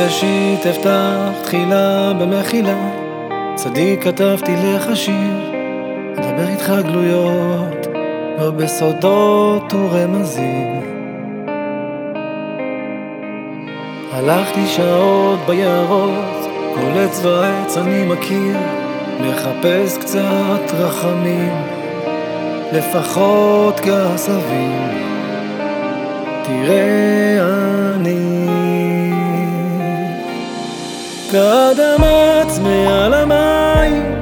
בראשית אפתח תחילה במחילה, צדיק כתבתי לך שיר, אדבר איתך גלויות, לא בסודות ורמזים. הלכתי שעות ביערות, כל עץ ועץ אני מכיר, מחפש קצת רחמים, לפחות כעשבים. תראה אני כאדמץ מעל המים,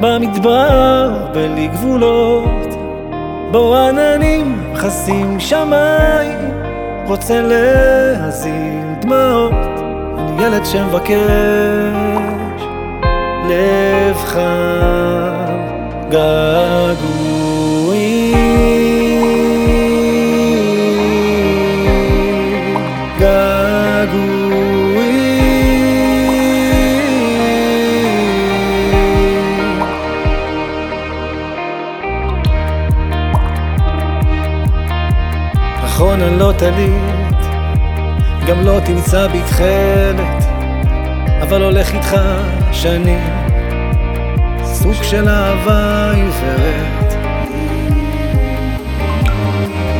במדבר בלי גבולות, בו עננים מכסים שמיים, רוצה להזיל דמעות, אני ילד שמבקש, לב חם, געגועים, נכון לא טלית, גם לא תמצא בי תכלת, אבל הולך איתך שנים, סוג של אהבה עיוורת.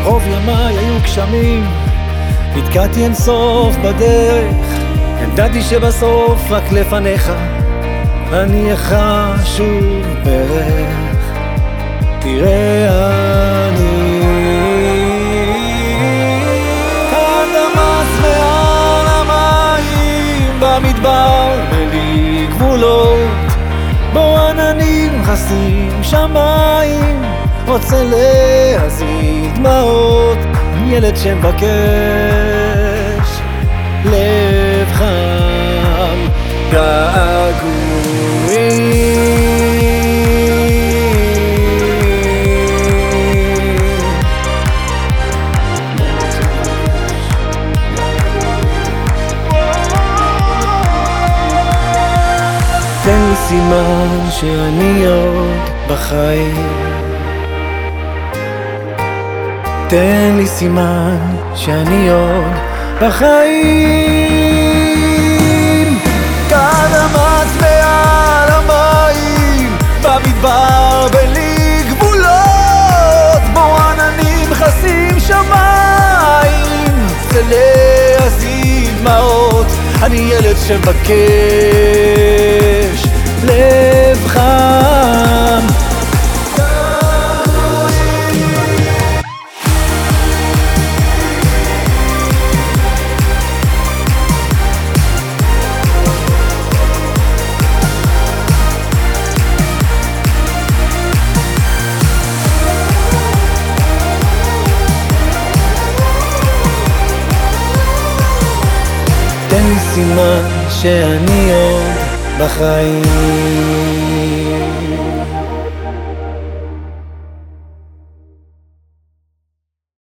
רוב ימיי היו גשמים, נתקעתי אין סוף בדרך, ידעתי שבסוף רק לפניך אני אחש שוב ברך. תראה אני במדבר בלי גבולות. בו עננים מכסים שמיים רוצה להזיל דמעות. ילד שמבקש לב חם געגועים סימן שאני עוד בחיים. תן לי סימן שאני עוד בחיים. כאדמץ מעל המים במדבר בלי גבולות. בו עננים מכסים שמיים. זה להזיל דמעות. אני ילד שמבקש לב חם. תן לי סימן שאני עוד בחיים